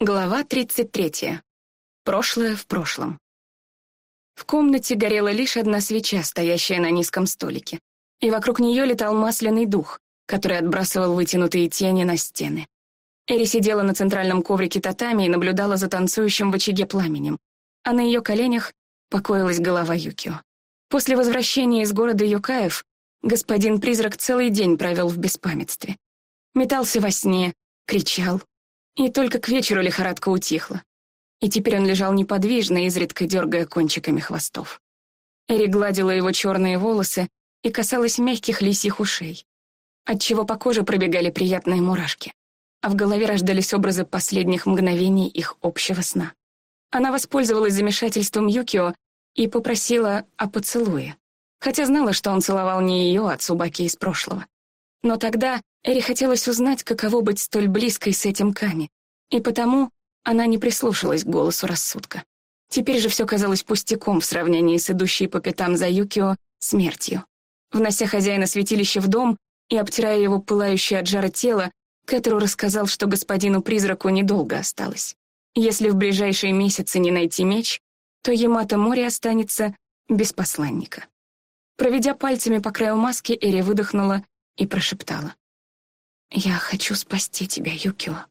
Глава 33. Прошлое в прошлом. В комнате горела лишь одна свеча, стоящая на низком столике, и вокруг нее летал масляный дух, который отбрасывал вытянутые тени на стены. Эри сидела на центральном коврике татами и наблюдала за танцующим в очаге пламенем, а на ее коленях покоилась голова Юкио. После возвращения из города Юкаев господин-призрак целый день провел в беспамятстве. Метался во сне, кричал, и только к вечеру лихорадка утихла. И теперь он лежал неподвижно, изредка дергая кончиками хвостов. Эри гладила его черные волосы и касалась мягких лисьих ушей, отчего по коже пробегали приятные мурашки, а в голове рождались образы последних мгновений их общего сна. Она воспользовалась замешательством Юкио и попросила о поцелуе, хотя знала, что он целовал не ее, а Цубаки из прошлого. Но тогда Эри хотелось узнать, каково быть столь близкой с этим Ками, и потому она не прислушалась к голосу рассудка. Теперь же все казалось пустяком в сравнении с идущей по пятам за Юкио смертью. Внося хозяина святилища в дом и обтирая его пылающее от жара тело, Кэтру рассказал, что господину-призраку недолго осталось. Если в ближайшие месяцы не найти меч, то Ямато море останется без посланника. Проведя пальцами по краю маски, Эри выдохнула и прошептала. «Я хочу спасти тебя, Юкио».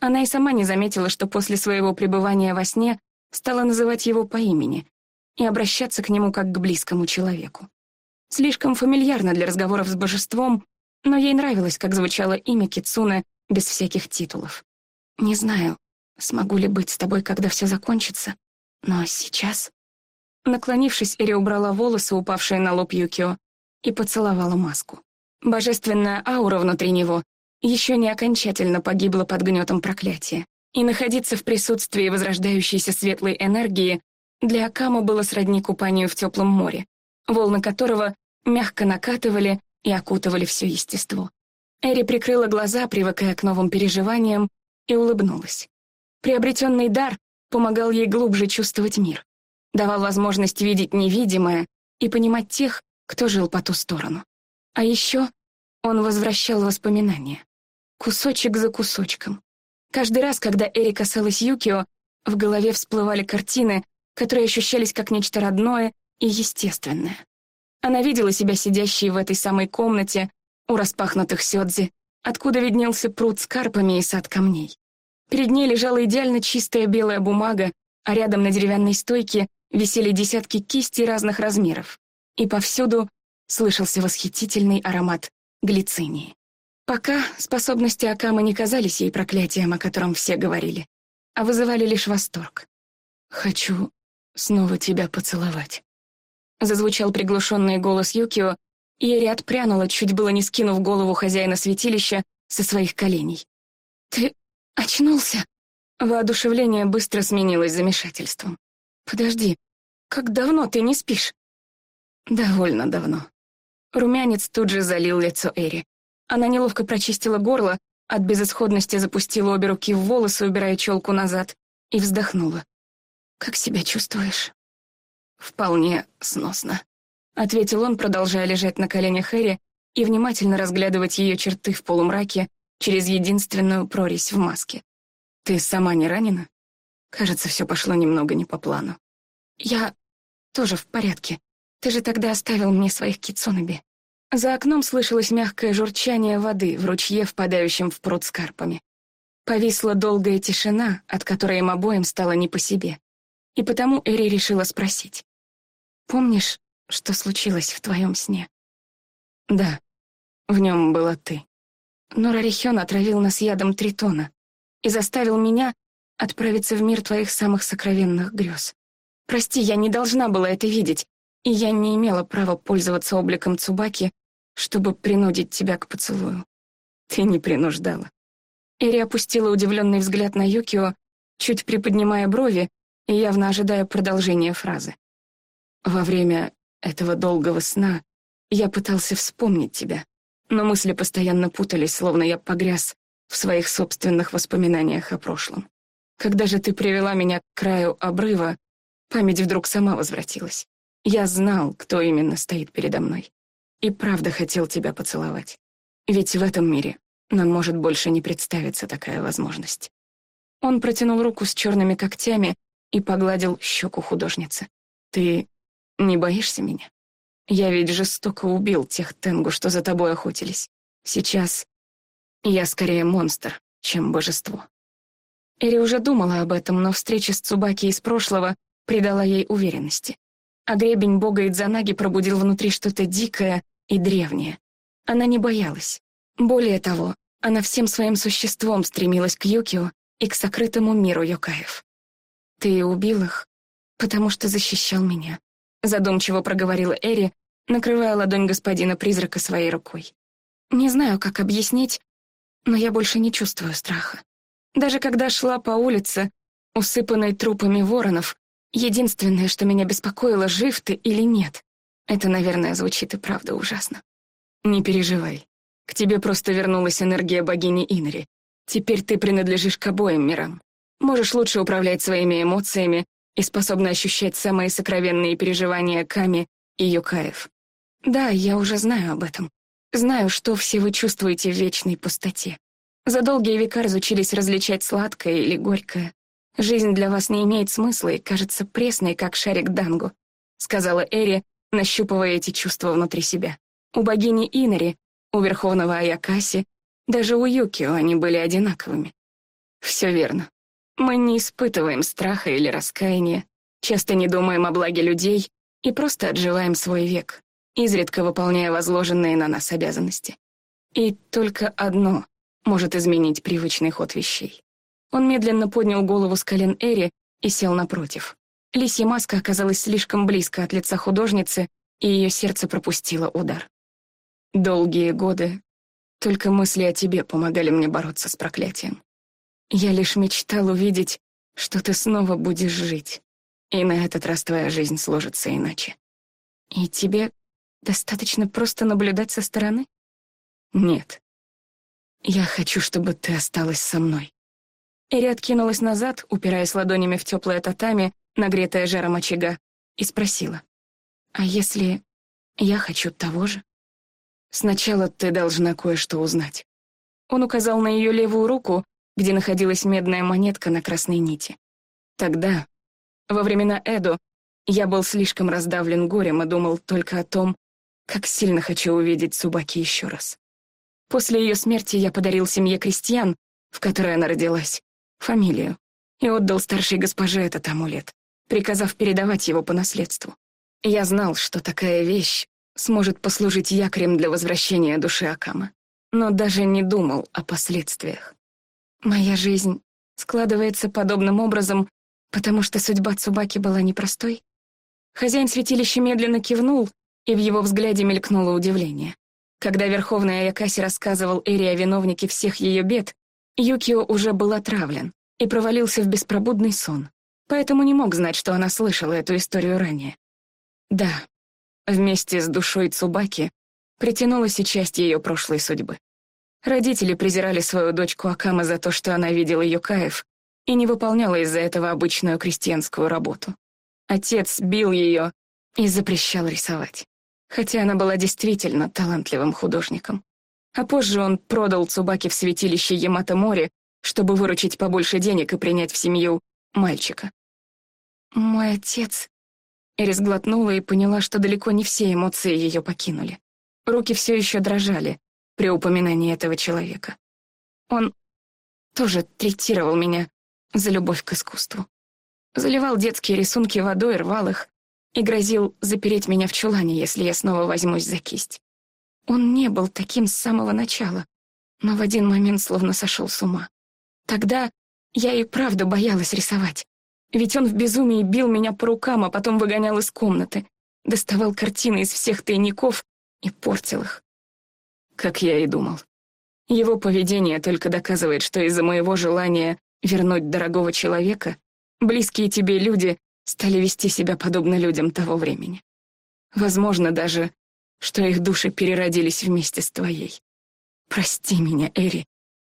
Она и сама не заметила, что после своего пребывания во сне стала называть его по имени и обращаться к нему как к близкому человеку. Слишком фамильярно для разговоров с божеством, но ей нравилось, как звучало имя Кицуны без всяких титулов. «Не знаю, смогу ли быть с тобой, когда все закончится, но сейчас...» Наклонившись, Эри убрала волосы, упавшие на лоб Юкио, и поцеловала маску. Божественная аура внутри него еще не окончательно погибла под гнетом проклятия, и находиться в присутствии возрождающейся светлой энергии для Акаму было сродни купанию в теплом море, волны которого мягко накатывали и окутывали все естество. Эри прикрыла глаза, привыкая к новым переживаниям, и улыбнулась. Приобретенный дар помогал ей глубже чувствовать мир, давал возможность видеть невидимое и понимать тех, кто жил по ту сторону. А еще он возвращал воспоминания. Кусочек за кусочком. Каждый раз, когда Эри касалась Юкио, в голове всплывали картины, которые ощущались как нечто родное и естественное. Она видела себя сидящей в этой самой комнате у распахнутых сёдзи, откуда виднелся пруд с карпами и сад камней. Перед ней лежала идеально чистая белая бумага, а рядом на деревянной стойке висели десятки кистей разных размеров. И повсюду слышался восхитительный аромат глицинии. Пока способности Акамы не казались ей проклятием, о котором все говорили, а вызывали лишь восторг. «Хочу снова тебя поцеловать», — зазвучал приглушенный голос Юкио, и Эри отпрянула, чуть было не скинув голову хозяина святилища со своих коленей. «Ты очнулся?» Воодушевление быстро сменилось замешательством. «Подожди, как давно ты не спишь?» «Довольно давно», Румянец тут же залил лицо Эри. Она неловко прочистила горло, от безысходности запустила обе руки в волосы, убирая челку назад, и вздохнула. «Как себя чувствуешь?» «Вполне сносно», — ответил он, продолжая лежать на коленях Эри и внимательно разглядывать ее черты в полумраке через единственную прорезь в маске. «Ты сама не ранена?» Кажется, все пошло немного не по плану. «Я тоже в порядке», ты же тогда оставил мне своих кицунаби. За окном слышалось мягкое журчание воды в ручье, впадающем в пруд с карпами. Повисла долгая тишина, от которой им обоим стало не по себе. И потому Эри решила спросить. «Помнишь, что случилось в твоем сне?» «Да, в нем была ты. Но Рарихен отравил нас ядом тритона и заставил меня отправиться в мир твоих самых сокровенных грез. Прости, я не должна была это видеть, и я не имела права пользоваться обликом Цубаки, чтобы принудить тебя к поцелую. Ты не принуждала. Эри опустила удивленный взгляд на Юкио, чуть приподнимая брови и явно ожидая продолжения фразы. Во время этого долгого сна я пытался вспомнить тебя, но мысли постоянно путались, словно я погряз в своих собственных воспоминаниях о прошлом. Когда же ты привела меня к краю обрыва, память вдруг сама возвратилась. Я знал, кто именно стоит передо мной. И правда хотел тебя поцеловать. Ведь в этом мире нам может больше не представиться такая возможность. Он протянул руку с черными когтями и погладил щеку художницы. «Ты не боишься меня? Я ведь жестоко убил тех тенгу, что за тобой охотились. Сейчас я скорее монстр, чем божество». Эри уже думала об этом, но встреча с Цубаки из прошлого придала ей уверенности. А гребень бога Идзанаги пробудил внутри что-то дикое и древнее. Она не боялась. Более того, она всем своим существом стремилась к Юкио и к сокрытому миру Йокаев. «Ты убил их, потому что защищал меня», — задумчиво проговорила Эри, накрывая ладонь господина-призрака своей рукой. «Не знаю, как объяснить, но я больше не чувствую страха. Даже когда шла по улице, усыпанной трупами воронов, единственное, что меня беспокоило, жив ты или нет. Это, наверное, звучит и правда ужасно. Не переживай. К тебе просто вернулась энергия богини Инри. Теперь ты принадлежишь к обоим мирам. Можешь лучше управлять своими эмоциями и способна ощущать самые сокровенные переживания Ками и Юкаев. Да, я уже знаю об этом. Знаю, что все вы чувствуете в вечной пустоте. За долгие века разучились различать сладкое или горькое. Жизнь для вас не имеет смысла и кажется пресной, как шарик дангу, сказала Эри, нащупывая эти чувства внутри себя. У богини Инари, у верховного Аякаси, даже у Юкио они были одинаковыми. Все верно. Мы не испытываем страха или раскаяния, часто не думаем о благе людей и просто отживаем свой век, изредка выполняя возложенные на нас обязанности. И только одно может изменить привычный ход вещей. Он медленно поднял голову с колен Эри и сел напротив. Лисья маска оказалась слишком близко от лица художницы, и ее сердце пропустило удар. Долгие годы только мысли о тебе помогали мне бороться с проклятием. Я лишь мечтал увидеть, что ты снова будешь жить, и на этот раз твоя жизнь сложится иначе. И тебе достаточно просто наблюдать со стороны? Нет. Я хочу, чтобы ты осталась со мной. Эри откинулась назад, упираясь ладонями в теплое татами, нагретое жаром очага, и спросила. «А если я хочу того же?» «Сначала ты должна кое-что узнать». Он указал на ее левую руку, где находилась медная монетка на красной нити. Тогда, во времена Эдо, я был слишком раздавлен горем и думал только о том, как сильно хочу увидеть Субаки еще раз. После ее смерти я подарил семье крестьян, в которой она родилась, фамилию, и отдал старшей госпоже этот амулет, приказав передавать его по наследству. Я знал, что такая вещь сможет послужить якорем для возвращения души Акама, но даже не думал о последствиях. Моя жизнь складывается подобным образом, потому что судьба Цубаки была непростой. Хозяин святилища медленно кивнул, и в его взгляде мелькнуло удивление. Когда Верховный Аякаси рассказывал Эри о виновнике всех ее бед, Юкио уже был отравлен и провалился в беспробудный сон, поэтому не мог знать, что она слышала эту историю ранее. Да, вместе с душой Цубаки притянулась и часть ее прошлой судьбы. Родители презирали свою дочку Акама за то, что она видела Юкаев и не выполняла из-за этого обычную крестьянскую работу. Отец бил ее и запрещал рисовать, хотя она была действительно талантливым художником. А позже он продал Цубаки в святилище Ямато-море, чтобы выручить побольше денег и принять в семью мальчика. «Мой отец...» Эрис глотнула и поняла, что далеко не все эмоции ее покинули. Руки все еще дрожали при упоминании этого человека. Он тоже третировал меня за любовь к искусству. Заливал детские рисунки водой, рвал их и грозил запереть меня в чулане, если я снова возьмусь за кисть. Он не был таким с самого начала, но в один момент словно сошел с ума. Тогда я и правда боялась рисовать. Ведь он в безумии бил меня по рукам, а потом выгонял из комнаты, доставал картины из всех тайников и портил их. Как я и думал. Его поведение только доказывает, что из-за моего желания вернуть дорогого человека, близкие тебе люди стали вести себя подобно людям того времени. Возможно даже, что их души переродились вместе с твоей. Прости меня, Эри.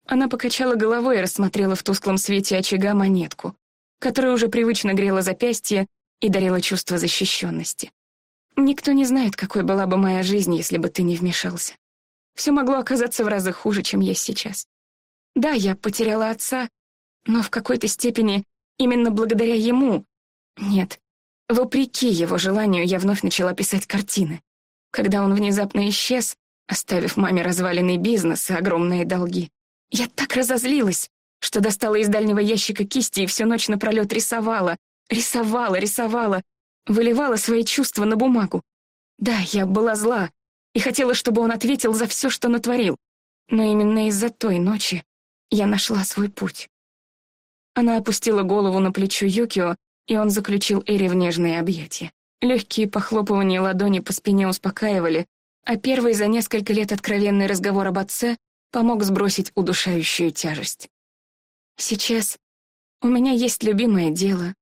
Она покачала головой и рассмотрела в тусклом свете очага монетку, которая уже привычно грела запястье и дарила чувство защищенности. Никто не знает, какой была бы моя жизнь, если бы ты не вмешался. Все могло оказаться в разы хуже, чем есть сейчас. Да, я потеряла отца, Но в какой-то степени именно благодаря ему, нет, вопреки его желанию, я вновь начала писать картины. Когда он внезапно исчез, оставив маме разваленный бизнес и огромные долги, я так разозлилась, что достала из дальнего ящика кисти и всю ночь напролет рисовала, рисовала, рисовала, выливала свои чувства на бумагу. Да, я была зла и хотела, чтобы он ответил за все, что натворил. Но именно из-за той ночи я нашла свой путь. Она опустила голову на плечо Юкио, и он заключил Эри в нежные объятия. Легкие похлопывания ладони по спине успокаивали, а первый за несколько лет откровенный разговор об отце помог сбросить удушающую тяжесть. Сейчас у меня есть любимое дело,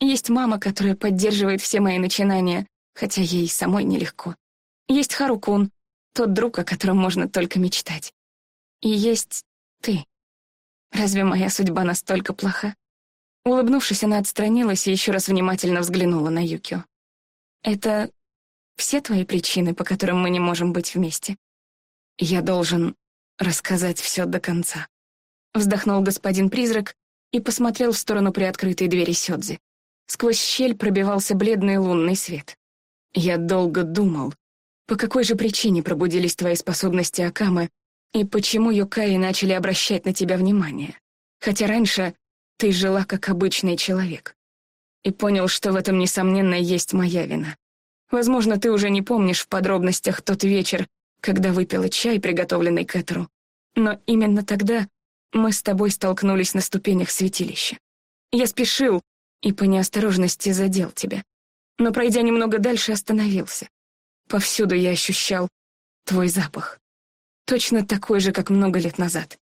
есть мама, которая поддерживает все мои начинания, хотя ей самой нелегко. Есть Харукун, тот друг, о котором можно только мечтать. И есть ты. Разве моя судьба настолько плоха? Улыбнувшись, она отстранилась и еще раз внимательно взглянула на Юкио. Это все твои причины, по которым мы не можем быть вместе? Я должен рассказать все до конца. Вздохнул господин-призрак и посмотрел в сторону приоткрытой двери Сёдзи. Сквозь щель пробивался бледный лунный свет. Я долго думал, по какой же причине пробудились твои способности Акамы и почему Юкаи начали обращать на тебя внимание. Хотя раньше ты жила как обычный человек. И понял, что в этом, несомненно, есть моя вина. Возможно, ты уже не помнишь в подробностях тот вечер, когда выпила чай, приготовленный Кэтеру. Но именно тогда мы с тобой столкнулись на ступенях святилища. Я спешил, и по неосторожности задел тебя. Но, пройдя немного дальше, остановился. Повсюду я ощущал твой запах. Точно такой же, как много лет назад.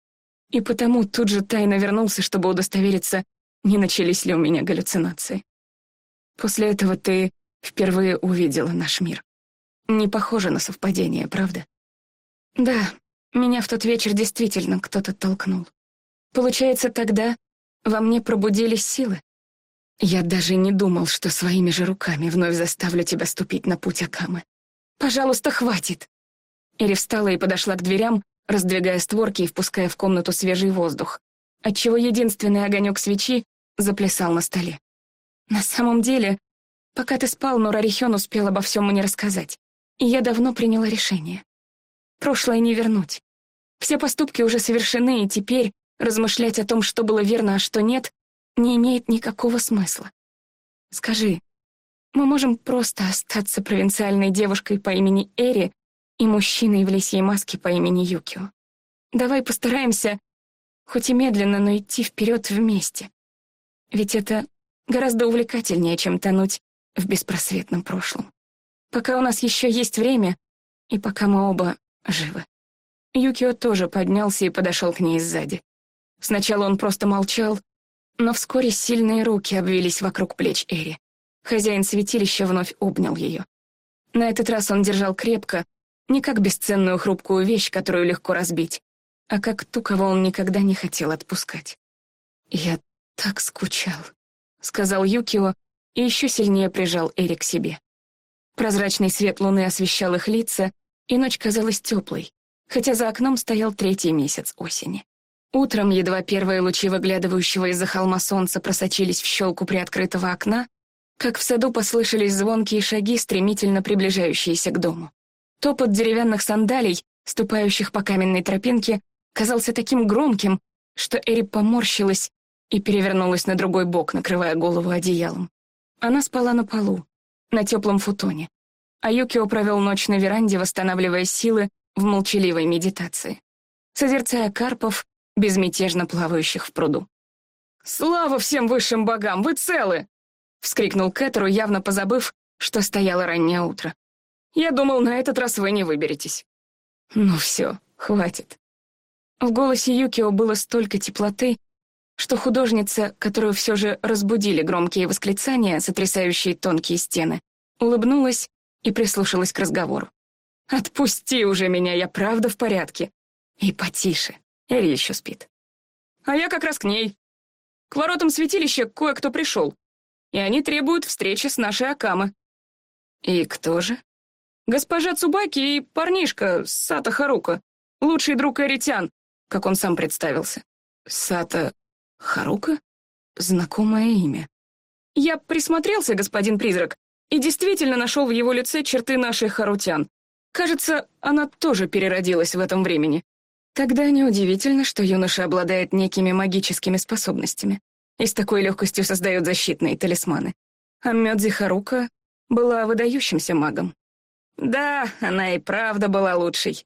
И потому тут же тайно вернулся, чтобы удостовериться, не начались ли у меня галлюцинации. После этого ты впервые увидела наш мир. Не похоже на совпадение, правда? Да, меня в тот вечер действительно кто-то толкнул. Получается, тогда во мне пробудились силы. Я даже не думал, что своими же руками вновь заставлю тебя ступить на путь Акамы. Пожалуйста, хватит!» Эри встала и подошла к дверям, раздвигая створки и впуская в комнату свежий воздух, отчего единственный огонек свечи заплясал на столе. «На самом деле, пока ты спал, Нурарихен успел обо всем мне рассказать, и я давно приняла решение. Прошлое не вернуть. Все поступки уже совершены, и теперь размышлять о том, что было верно, а что нет, не имеет никакого смысла. Скажи, мы можем просто остаться провинциальной девушкой по имени Эри и мужчиной в лисьей маске по имени Юкио. Давай постараемся, хоть и медленно, но идти вперед вместе. Ведь это гораздо увлекательнее, чем тонуть в беспросветном прошлом. Пока у нас еще есть время, и пока мы оба живы. Юкио тоже поднялся и подошел к ней сзади. Сначала он просто молчал, но вскоре сильные руки обвились вокруг плеч Эри. Хозяин святилища вновь обнял ее. На этот раз он держал крепко, не как бесценную хрупкую вещь, которую легко разбить, а как ту, кого он никогда не хотел отпускать. «Я так скучал», — сказал Юкио и еще сильнее прижал Эри к себе. Прозрачный свет луны освещал их лица, и ночь казалась теплой, хотя за окном стоял третий месяц осени. Утром, едва первые лучи выглядывающего из-за холма солнца просочились в щелку приоткрытого окна, как в саду послышались звонкие шаги, стремительно приближающиеся к дому. Топот деревянных сандалий, ступающих по каменной тропинке, казался таким громким, что Эри поморщилась и перевернулась на другой бок, накрывая голову одеялом. Она спала на полу, на теплом футоне, а Юкио провел ночь на веранде, восстанавливая силы в молчаливой медитации. Созерцая карпов, безмятежно плавающих в пруду. «Слава всем высшим богам, вы целы!» — вскрикнул Кэтеру, явно позабыв, что стояло раннее утро. «Я думал, на этот раз вы не выберетесь». «Ну все, хватит». В голосе Юкио было столько теплоты, что художница, которую все же разбудили громкие восклицания, сотрясающие тонкие стены, улыбнулась и прислушалась к разговору. «Отпусти уже меня, я правда в порядке. И потише. Эри еще спит. А я как раз к ней. К воротам святилища кое-кто пришел, и они требуют встречи с нашей Акамы. И кто же? Госпожа Цубаки и парнишка Сата Харука, лучший друг Эритян, как он сам представился. Сата Харука? Знакомое имя. Я присмотрелся, господин призрак, и действительно нашел в его лице черты нашей Харутян. Кажется, она тоже переродилась в этом времени. Тогда неудивительно, что юноша обладает некими магическими способностями и с такой легкостью создает защитные талисманы. А Мёдзи Харука была выдающимся магом. Да, она и правда была лучшей.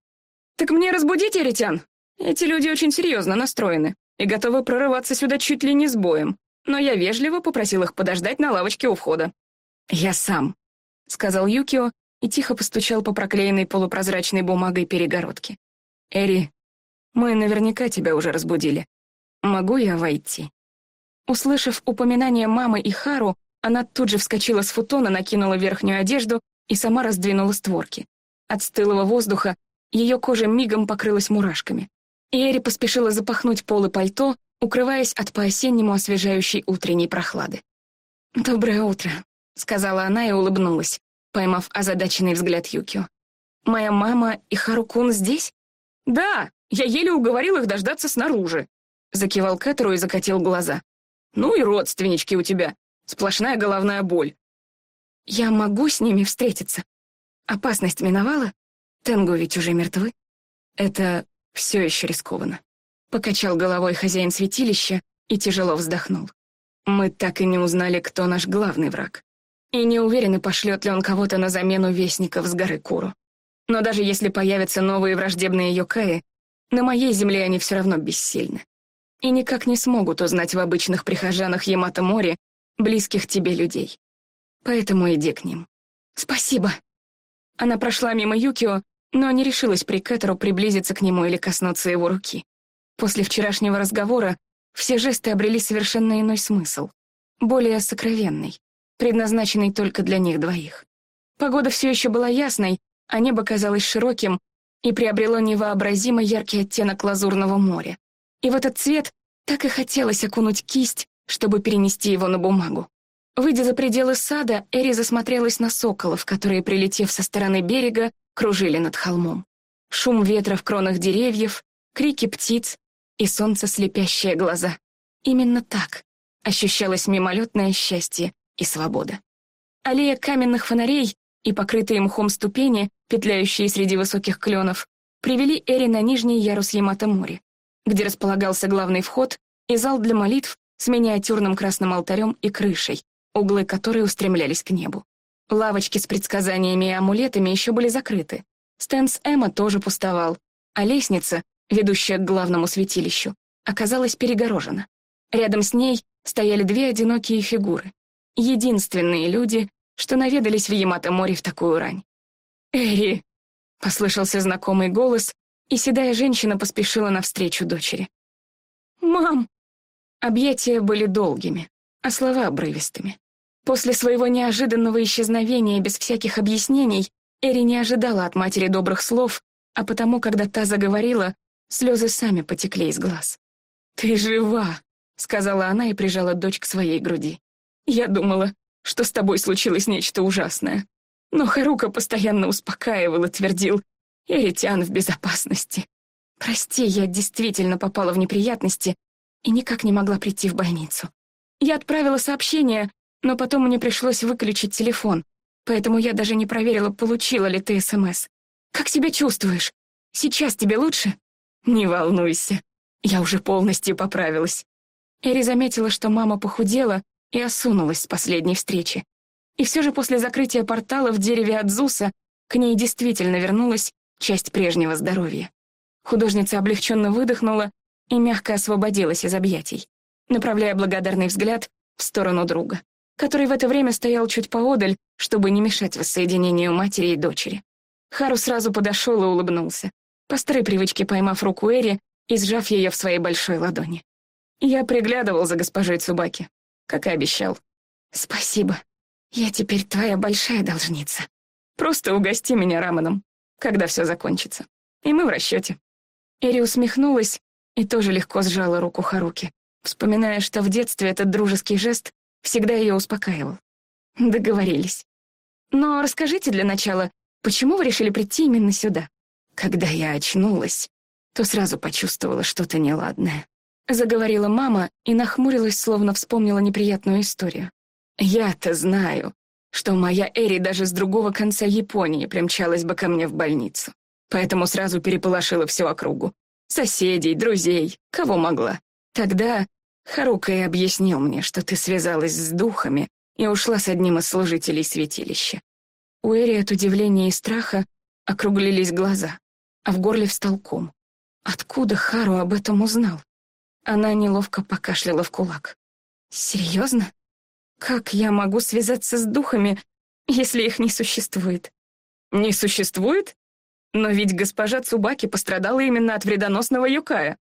Так мне разбудить Эритян? Эти люди очень серьезно настроены и готовы прорываться сюда чуть ли не с боем, но я вежливо попросил их подождать на лавочке у входа. «Я сам», — сказал Юкио и тихо постучал по проклеенной полупрозрачной бумагой перегородке. «Эри, мы наверняка тебя уже разбудили. Могу я войти?» Услышав упоминание мамы и Хару, она тут же вскочила с футона, накинула верхнюю одежду и сама раздвинула створки. От стылого воздуха ее кожа мигом покрылась мурашками. Эри поспешила запахнуть полы пальто, укрываясь от по-осеннему освежающей утренней прохлады. «Доброе утро», — сказала она и улыбнулась, поймав озадаченный взгляд Юкио. «Моя мама и Харукун здесь?» «Да, я еле уговорил их дождаться снаружи», — закивал Кэтеру и закатил глаза. «Ну и родственнички у тебя. Сплошная головная боль». «Я могу с ними встретиться? Опасность миновала? Тенгу ведь уже мертвы?» «Это все еще рискованно». Покачал головой хозяин святилища и тяжело вздохнул. «Мы так и не узнали, кто наш главный враг. И не уверены, пошлет ли он кого-то на замену вестников с горы Куру. Но даже если появятся новые враждебные Йокаи, на моей земле они все равно бессильны. И никак не смогут узнать в обычных прихожанах Ямато-море близких тебе людей. Поэтому иди к ним. Спасибо. Она прошла мимо Юкио, но не решилась при Кэтеру приблизиться к нему или коснуться его руки. После вчерашнего разговора все жесты обрели совершенно иной смысл, более сокровенный, предназначенный только для них двоих. Погода все еще была ясной, а небо казалось широким и приобрело невообразимо яркий оттенок лазурного моря. И в этот цвет так и хотелось окунуть кисть, чтобы перенести его на бумагу. Выйдя за пределы сада, Эри засмотрелась на соколов, которые, прилетев со стороны берега, кружили над холмом. Шум ветра в кронах деревьев, крики птиц и солнце слепящие глаза. Именно так ощущалось мимолетное счастье и свобода. Аллея каменных фонарей и покрытые мхом ступени, петляющие среди высоких кленов, привели Эри на нижний ярус Ямато-море, где располагался главный вход и зал для молитв с миниатюрным красным алтарем и крышей, углы которой устремлялись к небу. Лавочки с предсказаниями и амулетами еще были закрыты. Стэнс Эмма тоже пустовал, а лестница, ведущая к главному святилищу, оказалась перегорожена. Рядом с ней стояли две одинокие фигуры. Единственные люди, что наведались в Ямато-море в такую рань. «Эри!» — послышался знакомый голос, и седая женщина поспешила навстречу дочери. «Мам!» Объятия были долгими, а слова обрывистыми. После своего неожиданного исчезновения без всяких объяснений Эри не ожидала от матери добрых слов, а потому, когда та заговорила, слезы сами потекли из глаз. «Ты жива!» — сказала она и прижала дочь к своей груди. «Я думала, что с тобой случилось нечто ужасное. Но Харука постоянно успокаивал и твердил, «Эритян в безопасности». Прости, я действительно попала в неприятности и никак не могла прийти в больницу. Я отправила сообщение, но потом мне пришлось выключить телефон, поэтому я даже не проверила, получила ли ты СМС. Как себя чувствуешь? Сейчас тебе лучше? Не волнуйся, я уже полностью поправилась. Эри заметила, что мама похудела и осунулась с последней встречи. И все же после закрытия портала в дереве Адзуса к ней действительно вернулась часть прежнего здоровья. Художница облегченно выдохнула и мягко освободилась из объятий, направляя благодарный взгляд в сторону друга, который в это время стоял чуть поодаль, чтобы не мешать воссоединению матери и дочери. Хару сразу подошел и улыбнулся, по старой привычке поймав руку Эри и сжав ее в своей большой ладони. Я приглядывал за госпожой Цубаки, как и обещал. «Спасибо. Я теперь твоя большая должница. Просто угости меня раменом, когда все закончится. И мы в расчете». Эри усмехнулась и тоже легко сжала руку Харуки, вспоминая, что в детстве этот дружеский жест всегда ее успокаивал. Договорились. Но расскажите для начала, почему вы решили прийти именно сюда? Когда я очнулась, то сразу почувствовала что-то неладное. Заговорила мама и нахмурилась, словно вспомнила неприятную историю. «Я-то знаю, что моя Эри даже с другого конца Японии примчалась бы ко мне в больницу. Поэтому сразу переполошила всю округу. Соседей, друзей, кого могла. Тогда Харука и объяснил мне, что ты связалась с духами и ушла с одним из служителей святилища. У Эри от удивления и страха округлились глаза, а в горле встал ком. Откуда Хару об этом узнал? Она неловко покашляла в кулак. «Серьезно? Как я могу связаться с духами, если их не существует?» «Не существует? Но ведь госпожа Цубаки пострадала именно от вредоносного юкая».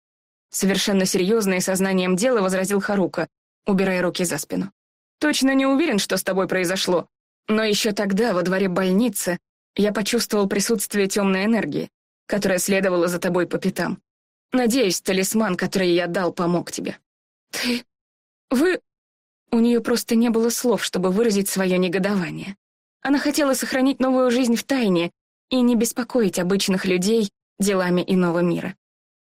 Совершенно серьезно и сознанием дела возразил Харука, убирая руки за спину. «Точно не уверен, что с тобой произошло, но еще тогда, во дворе больницы, я почувствовал присутствие темной энергии, которая следовала за тобой по пятам. Надеюсь, талисман, который я дал, помог тебе. Ты... Вы... У нее просто не было слов, чтобы выразить свое негодование. Она хотела сохранить новую жизнь в тайне и не беспокоить обычных людей делами иного мира.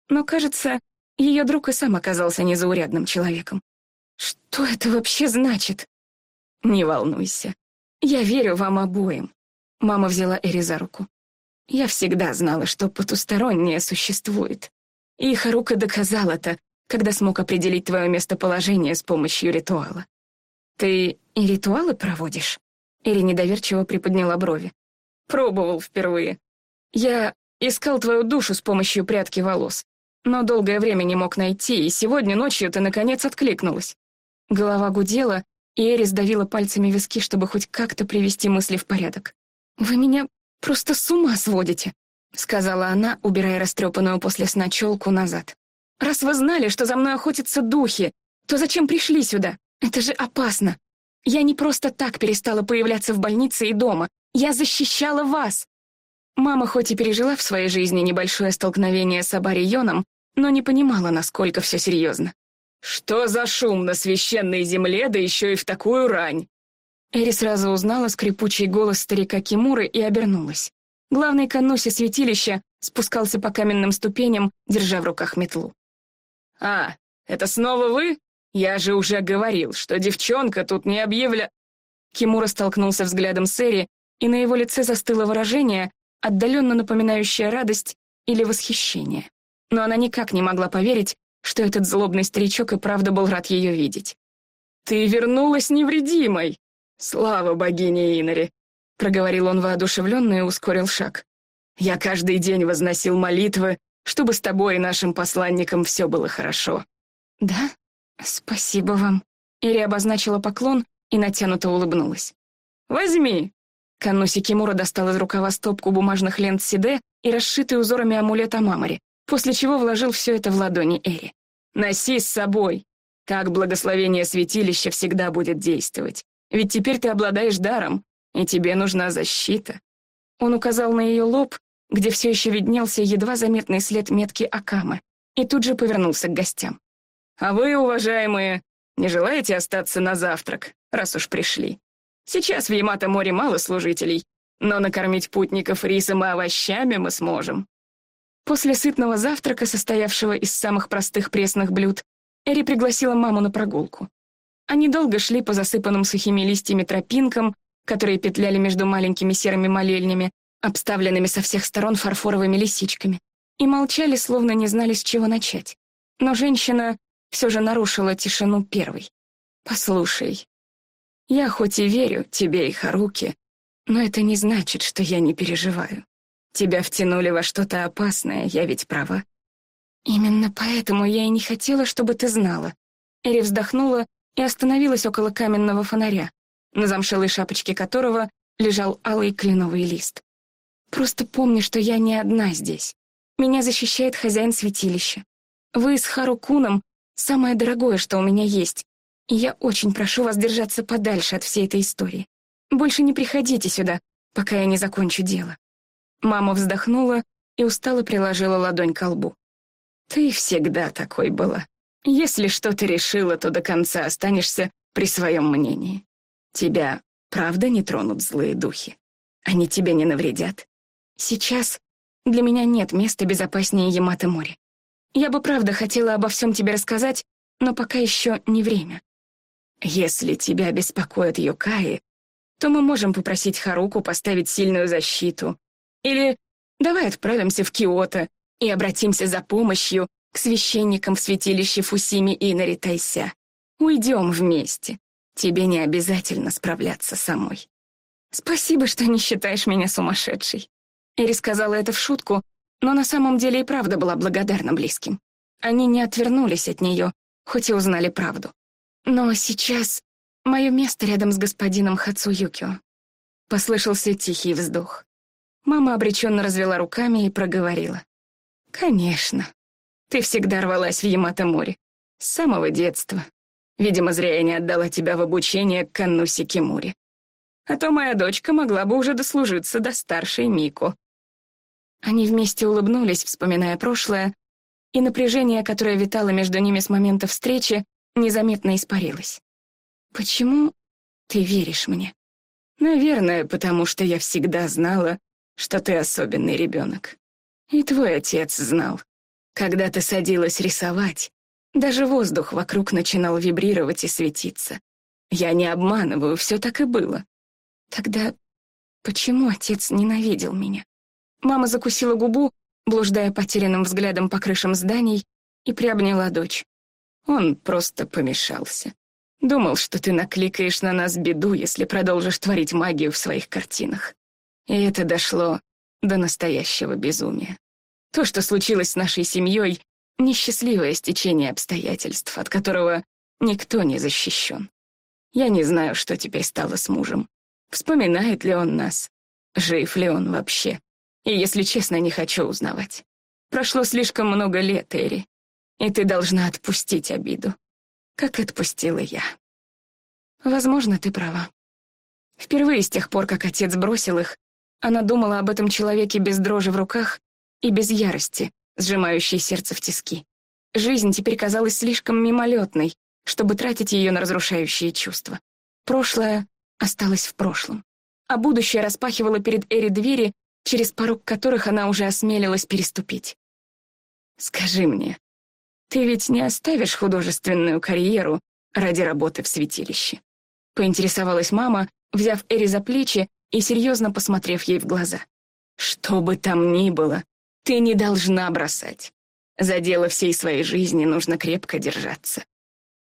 Но, кажется, ее друг и сам оказался незаурядным человеком. Что это вообще значит? Не волнуйся. Я верю вам обоим. Мама взяла Эри за руку. Я всегда знала, что потустороннее существует. И Харука доказал это, когда смог определить твое местоположение с помощью ритуала. Ты и ритуалы проводишь? Эри недоверчиво приподняла брови. Пробовал впервые. Я искал твою душу с помощью прядки волос, но долгое время не мог найти, и сегодня ночью ты, наконец, откликнулась. Голова гудела, и Эри сдавила пальцами виски, чтобы хоть как-то привести мысли в порядок. «Вы меня просто с ума сводите», — сказала она, убирая растрепанную после сна челку назад. «Раз вы знали, что за мной охотятся духи, то зачем пришли сюда? Это же опасно. Я не просто так перестала появляться в больнице и дома. Я защищала вас». Мама хоть и пережила в своей жизни небольшое столкновение с Абарионом, но не понимала, насколько все серьезно. «Что за шум на священной земле, да еще и в такую рань?» Эри сразу узнала скрипучий голос старика Кимуры и обернулась. Главный кануси святилища спускался по каменным ступеням, держа в руках метлу. «А, это снова вы? Я же уже говорил, что девчонка тут не объявля...» Кимура столкнулся взглядом с Эри, и на его лице застыло выражение, отдаленно напоминающее радость или восхищение. Но она никак не могла поверить, что этот злобный старичок и правда был рад ее видеть. «Ты вернулась невредимой!» «Слава богине Инари!» — проговорил он воодушевленно и ускорил шаг. «Я каждый день возносил молитвы, чтобы с тобой и нашим посланником все было хорошо». «Да? Спасибо вам». Ири обозначила поклон и натянуто улыбнулась. «Возьми!» Кануси Кимура достал из рукава стопку бумажных лент Сиде и расшитый узорами амулет Амамари, после чего вложил все это в ладони Эри. «Носи с собой. Так благословение святилища всегда будет действовать. Ведь теперь ты обладаешь даром, и тебе нужна защита». Он указал на ее лоб, где все еще виднелся едва заметный след метки Акамы, и тут же повернулся к гостям. «А вы, уважаемые, не желаете остаться на завтрак, раз уж пришли? Сейчас в Ямато-море мало служителей, но накормить путников рисом и овощами мы сможем». После сытного завтрака, состоявшего из самых простых пресных блюд, Эри пригласила маму на прогулку. Они долго шли по засыпанным сухими листьями тропинкам, которые петляли между маленькими серыми молельнями, обставленными со всех сторон фарфоровыми лисичками, и молчали, словно не знали, с чего начать. Но женщина все же нарушила тишину первой. «Послушай, я хоть и верю тебе и Харуки, но это не значит, что я не переживаю. Тебя втянули во что-то опасное, я ведь права. Именно поэтому я и не хотела, чтобы ты знала. Эри вздохнула и остановилась около каменного фонаря, на замшелой шапочке которого лежал алый кленовый лист. «Просто помни, что я не одна здесь. Меня защищает хозяин святилища. Вы с Харукуном — самое дорогое, что у меня есть, и я очень прошу вас держаться подальше от всей этой истории. Больше не приходите сюда, пока я не закончу дело». Мама вздохнула и устало приложила ладонь к лбу. «Ты всегда такой была. Если что-то решила, то до конца останешься при своем мнении. Тебя правда не тронут злые духи? Они тебе не навредят? Сейчас для меня нет места безопаснее Ямато-море. Я бы правда хотела обо всем тебе рассказать, но пока еще не время. Если тебя беспокоят Йокаи, то мы можем попросить Харуку поставить сильную защиту. Или давай отправимся в Киото и обратимся за помощью к священникам в святилище Фусими и Наритайся. Уйдем вместе. Тебе не обязательно справляться самой. Спасибо, что не считаешь меня сумасшедшей. Эри сказала это в шутку, но на самом деле и правда была благодарна близким. Они не отвернулись от нее, хоть и узнали правду. Но сейчас мое место рядом с господином Хацуюкио. Послышался тихий вздох. Мама обреченно развела руками и проговорила. «Конечно. Ты всегда рвалась в Ямато-море. С самого детства. Видимо, зря я не отдала тебя в обучение к Каннуси Кимури. А то моя дочка могла бы уже дослужиться до старшей Мико. Они вместе улыбнулись, вспоминая прошлое, и напряжение, которое витало между ними с момента встречи, незаметно испарилось. «Почему ты веришь мне?» «Наверное, потому что я всегда знала, что ты особенный ребенок. И твой отец знал. Когда ты садилась рисовать, даже воздух вокруг начинал вибрировать и светиться. Я не обманываю, все так и было. Тогда почему отец ненавидел меня? Мама закусила губу, блуждая потерянным взглядом по крышам зданий, и приобняла дочь. Он просто помешался. Думал, что ты накликаешь на нас беду, если продолжишь творить магию в своих картинах. И это дошло до настоящего безумия. То, что случилось с нашей семьей, несчастливое стечение обстоятельств, от которого никто не защищен. Я не знаю, что теперь стало с мужем. Вспоминает ли он нас? Жив ли он вообще? И, если честно, не хочу узнавать. Прошло слишком много лет, Эри, и ты должна отпустить обиду, как отпустила я. Возможно, ты права. Впервые с тех пор, как отец бросил их, она думала об этом человеке без дрожи в руках и без ярости, сжимающей сердце в тиски. Жизнь теперь казалась слишком мимолетной, чтобы тратить ее на разрушающие чувства. Прошлое осталось в прошлом, а будущее распахивало перед Эри двери, через порог которых она уже осмелилась переступить. «Скажи мне, ты ведь не оставишь художественную карьеру ради работы в святилище?» Поинтересовалась мама, взяв Эри за плечи и серьезно посмотрев ей в глаза. «Что бы там ни было, ты не должна бросать. За дело всей своей жизни нужно крепко держаться».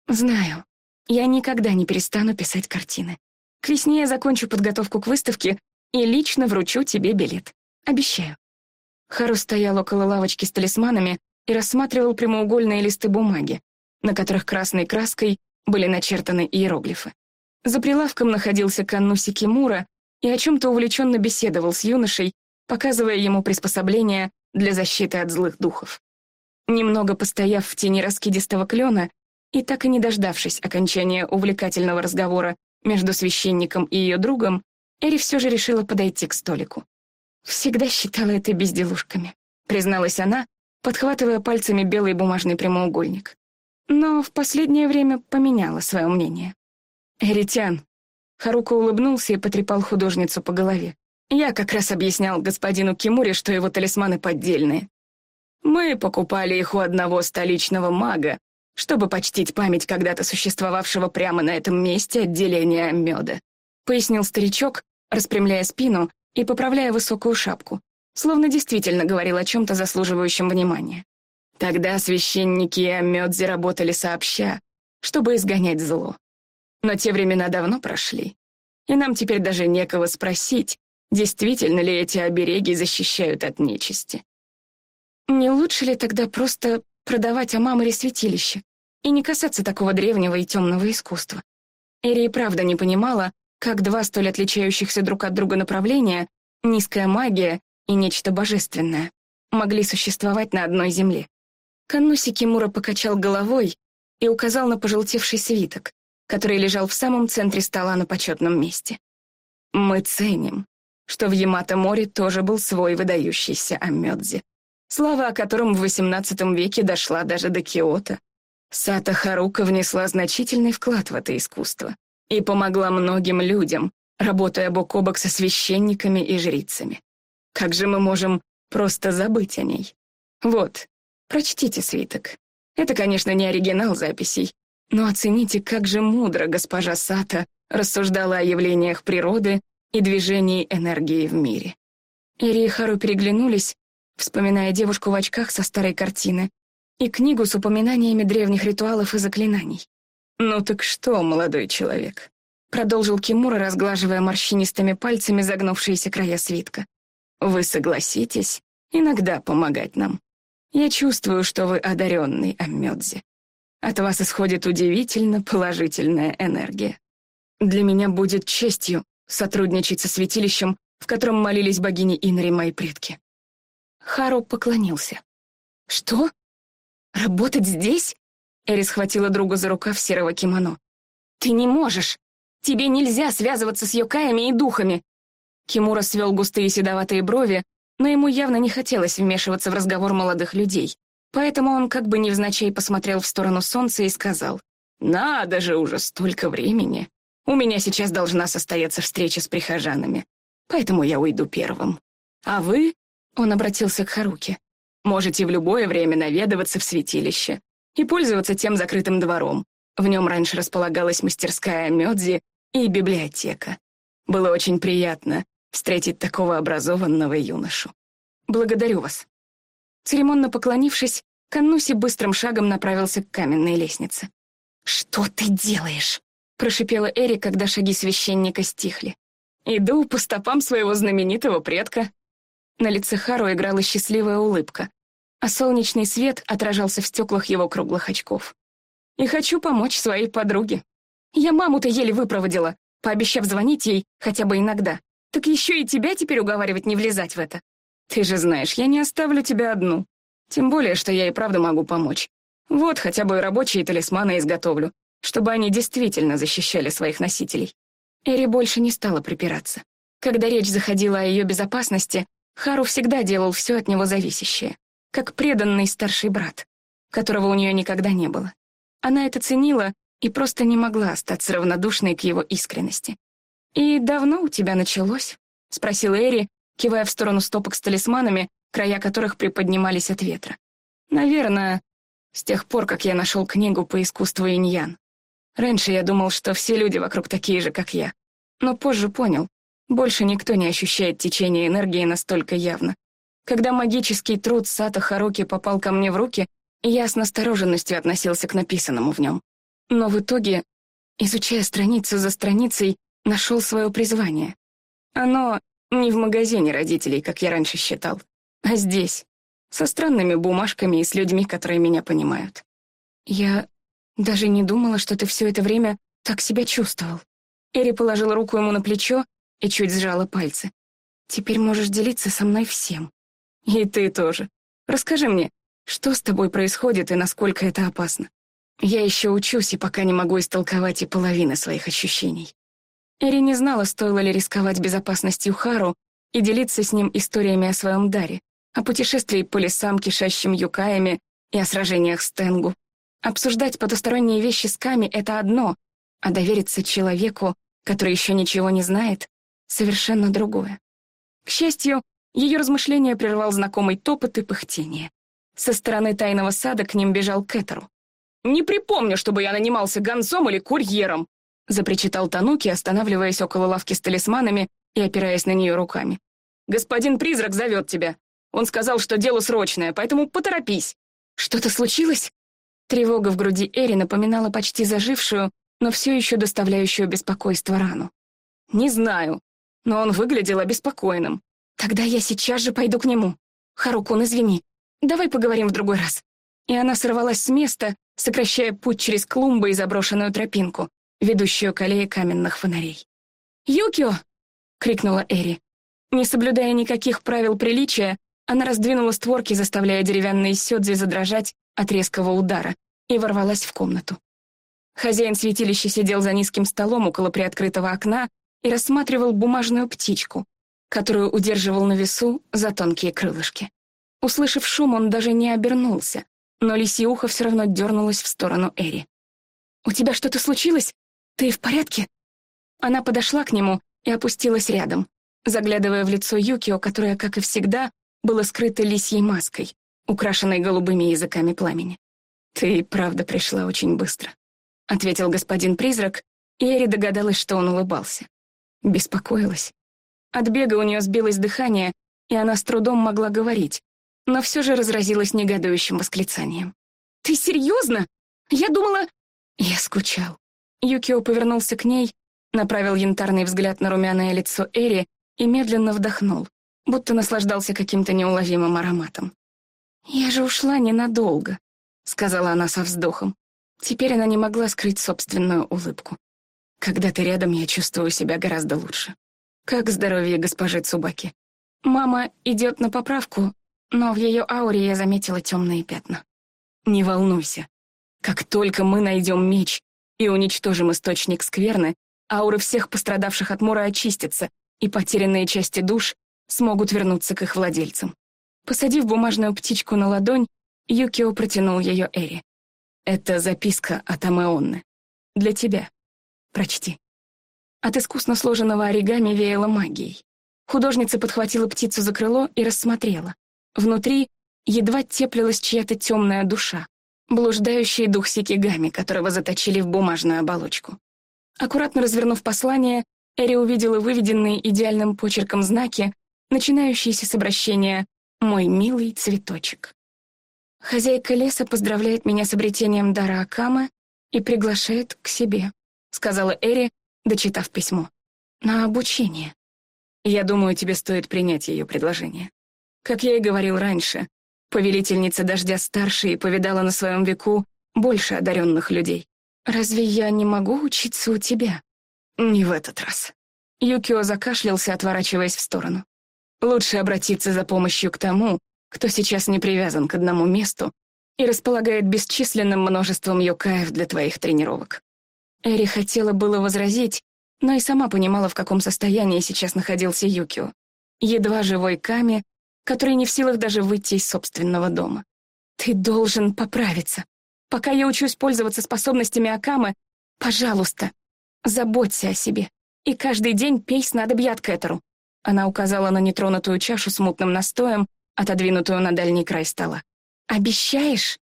«Знаю. Я никогда не перестану писать картины. К весне я закончу подготовку к выставке и лично вручу тебе билет. Обещаю». Хару стоял около лавочки с талисманами и рассматривал прямоугольные листы бумаги, на которых красной краской были начертаны иероглифы. За прилавком находился Каннуси Кимура и о чем-то увлеченно беседовал с юношей, показывая ему приспособления для защиты от злых духов. Немного постояв в тени раскидистого клена и так и не дождавшись окончания увлекательного разговора между священником и ее другом, Эри все же решила подойти к столику. «Всегда считала это безделушками», — призналась она, подхватывая пальцами белый бумажный прямоугольник. Но в последнее время поменяла свое мнение. «Эритян», — Харука улыбнулся и потрепал художницу по голове. «Я как раз объяснял господину Кимуре, что его талисманы поддельные. Мы покупали их у одного столичного мага, чтобы почтить память когда-то существовавшего прямо на этом месте отделения меда», — пояснил старичок, распрямляя спину и поправляя высокую шапку, словно действительно говорил о чем-то заслуживающем внимания. Тогда священники и Амёдзи работали сообща, чтобы изгонять зло. Но те времена давно прошли, и нам теперь даже некого спросить, действительно ли эти обереги защищают от нечисти. Не лучше ли тогда просто продавать Амаморе святилище и не касаться такого древнего и темного искусства? Эри и правда не понимала, как два столь отличающихся друг от друга направления, низкая магия и нечто божественное, могли существовать на одной земле. Каннуси Кимура покачал головой и указал на пожелтевший свиток, который лежал в самом центре стола на почетном месте. «Мы ценим, что в Ямато-море тоже был свой выдающийся Амёдзи, слава о котором в XVIII веке дошла даже до Киото. Сата Харука внесла значительный вклад в это искусство и помогла многим людям, работая бок о бок со священниками и жрицами. Как же мы можем просто забыть о ней? Вот, Прочтите свиток. Это, конечно, не оригинал записей, но оцените, как же мудро госпожа Сата рассуждала о явлениях природы и движении энергии в мире. Ири и Хару переглянулись, вспоминая девушку в очках со старой картины и книгу с упоминаниями древних ритуалов и заклинаний. «Ну так что, молодой человек?» — продолжил Кимура, разглаживая морщинистыми пальцами загнувшиеся края свитка. «Вы согласитесь иногда помогать нам? Я чувствую, что вы одаренный Аммёдзи. От вас исходит удивительно положительная энергия. Для меня будет честью сотрудничать со святилищем, в котором молились богини Инри мои предки. Хару поклонился. «Что? Работать здесь?» Эри схватила друга за рукав серого кимоно. «Ты не можешь! Тебе нельзя связываться с йокаями и духами!» Кимура свел густые седоватые брови, но ему явно не хотелось вмешиваться в разговор молодых людей, поэтому он как бы невзначай посмотрел в сторону солнца и сказал, «Надо же уже столько времени! У меня сейчас должна состояться встреча с прихожанами, поэтому я уйду первым. А вы, — он обратился к Харуке, — можете в любое время наведываться в святилище и пользоваться тем закрытым двором. В нем раньше располагалась мастерская Мёдзи и библиотека. Было очень приятно встретить такого образованного юношу. Благодарю вас. Церемонно поклонившись, Каннуси быстрым шагом направился к каменной лестнице. «Что ты делаешь?» — прошипела Эри, когда шаги священника стихли. «Иду по стопам своего знаменитого предка». На лице Хару играла счастливая улыбка, а солнечный свет отражался в стеклах его круглых очков. «И хочу помочь своей подруге. Я маму-то еле выпроводила, пообещав звонить ей хотя бы иногда. Так еще и тебя теперь уговаривать не влезать в это. Ты же знаешь, я не оставлю тебя одну. Тем более, что я и правда могу помочь. Вот хотя бы рабочие талисманы изготовлю чтобы они действительно защищали своих носителей. Эри больше не стала припираться. Когда речь заходила о ее безопасности, Хару всегда делал все от него зависящее, как преданный старший брат, которого у нее никогда не было. Она это ценила и просто не могла остаться равнодушной к его искренности. «И давно у тебя началось?» — спросила Эри, кивая в сторону стопок с талисманами, края которых приподнимались от ветра. «Наверное, с тех пор, как я нашел книгу по искусству иньян. Раньше я думал, что все люди вокруг такие же, как я. Но позже понял, больше никто не ощущает течение энергии настолько явно. Когда магический труд Сата Харуки попал ко мне в руки, я с настороженностью относился к написанному в нем. Но в итоге, изучая страницу за страницей, нашел свое призвание. Оно не в магазине родителей, как я раньше считал, а здесь, со странными бумажками и с людьми, которые меня понимают. Я даже не думала, что ты все это время так себя чувствовал. Эри положила руку ему на плечо и чуть сжала пальцы. Теперь можешь делиться со мной всем. И ты тоже. Расскажи мне, что с тобой происходит и насколько это опасно. Я еще учусь и пока не могу истолковать и половины своих ощущений. Эри не знала, стоило ли рисковать безопасностью Хару и делиться с ним историями о своем даре, о путешествии по лесам, кишащим юкаями, и о сражениях с Тенгу. Обсуждать потусторонние вещи с Ками — это одно, а довериться человеку, который еще ничего не знает, — совершенно другое. К счастью, ее размышления прервал знакомый топот и пыхтение. Со стороны тайного сада к ним бежал Кэтеру. «Не припомню, чтобы я нанимался гонцом или курьером», — запричитал Тануки, останавливаясь около лавки с талисманами и опираясь на нее руками. «Господин Призрак зовет тебя. Он сказал, что дело срочное, поэтому поторопись». «Что-то случилось?» Тревога в груди Эри напоминала почти зажившую, но все еще доставляющую беспокойство рану. «Не знаю, но он выглядел обеспокоенным. Тогда я сейчас же пойду к нему. Харукун, извини. Давай поговорим в другой раз». И она сорвалась с места, сокращая путь через клумбы и заброшенную тропинку, ведущую к аллее каменных фонарей. «Юкио!» — крикнула Эри. Не соблюдая никаких правил приличия, она раздвинула створки, заставляя деревянные сёдзи задрожать от резкого удара, и ворвалась в комнату. Хозяин святилища сидел за низким столом около приоткрытого окна и рассматривал бумажную птичку, которую удерживал на весу за тонкие крылышки. Услышав шум, он даже не обернулся, но лисье ухо все равно дернулось в сторону Эри. «У тебя что-то случилось? Ты в порядке?» Она подошла к нему и опустилась рядом, заглядывая в лицо Юкио, которое, как и всегда, было скрыто лисьей маской, украшенной голубыми языками пламени. «Ты, правда, пришла очень быстро», — ответил господин-призрак, и Эри догадалась, что он улыбался. Беспокоилась. От бега у нее сбилось дыхание, и она с трудом могла говорить, но все же разразилась негодующим восклицанием. «Ты серьезно? Я думала...» Я скучал. Юкио повернулся к ней, направил янтарный взгляд на румяное лицо Эри и медленно вдохнул, будто наслаждался каким-то неуловимым ароматом. «Я же ушла ненадолго», — сказала она со вздохом. Теперь она не могла скрыть собственную улыбку. «Когда ты рядом, я чувствую себя гораздо лучше. Как здоровье госпожи Цубаки?» Мама идет на поправку, но в ее ауре я заметила темные пятна. «Не волнуйся. Как только мы найдем меч и уничтожим источник скверны, ауры всех пострадавших от мора очистятся, и потерянные части душ смогут вернуться к их владельцам. Посадив бумажную птичку на ладонь, Юкио протянул ее Эри. «Это записка от Амеонны. Для тебя. Прочти». От искусно сложенного оригами веяло магией. Художница подхватила птицу за крыло и рассмотрела. Внутри едва теплилась чья-то темная душа, блуждающий дух Сикигами, которого заточили в бумажную оболочку. Аккуратно развернув послание, Эри увидела выведенные идеальным почерком знаки, начинающиеся с обращения «Мой милый цветочек». «Хозяйка леса поздравляет меня с обретением дара Акама и приглашает к себе», сказала Эри, дочитав письмо. «На обучение». «Я думаю, тебе стоит принять ее предложение. Как я и говорил раньше, повелительница Дождя старше и повидала на своем веку больше одаренных людей. Разве я не могу учиться у тебя?» Не в этот раз. Юкио закашлялся, отворачиваясь в сторону. Лучше обратиться за помощью к тому, кто сейчас не привязан к одному месту и располагает бесчисленным множеством юкаев для твоих тренировок. Эри хотела было возразить, но и сама понимала, в каком состоянии сейчас находился Юкио. Едва живой Ками, который не в силах даже выйти из собственного дома. «Ты должен поправиться. Пока я учусь пользоваться способностями Акамы, пожалуйста, Заботься о себе. И каждый день пей снадобья Кэтеру. Она указала на нетронутую чашу с мутным настоем, отодвинутую на дальний край стола. «Обещаешь?»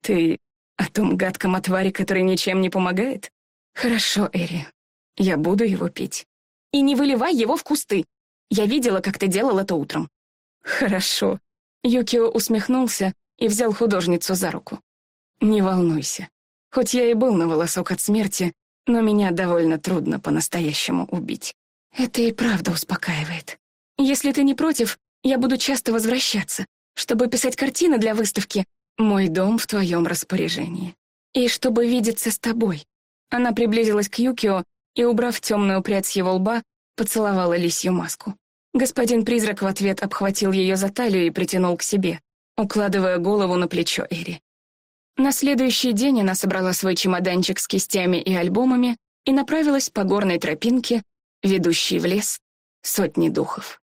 «Ты о том гадком отваре, который ничем не помогает?» «Хорошо, Эри. Я буду его пить. И не выливай его в кусты. Я видела, как ты делал это утром». «Хорошо». Юкио усмехнулся и взял художницу за руку. «Не волнуйся. Хоть я и был на волосок от смерти, но меня довольно трудно по-настоящему убить. Это и правда успокаивает. Если ты не против, я буду часто возвращаться, чтобы писать картины для выставки «Мой дом в твоем распоряжении». И чтобы видеться с тобой. Она приблизилась к Юкио и, убрав темную прядь с его лба, поцеловала лисью маску. Господин призрак в ответ обхватил ее за талию и притянул к себе, укладывая голову на плечо Эри. На следующий день она собрала свой чемоданчик с кистями и альбомами и направилась по горной тропинке, ведущей в лес сотни духов.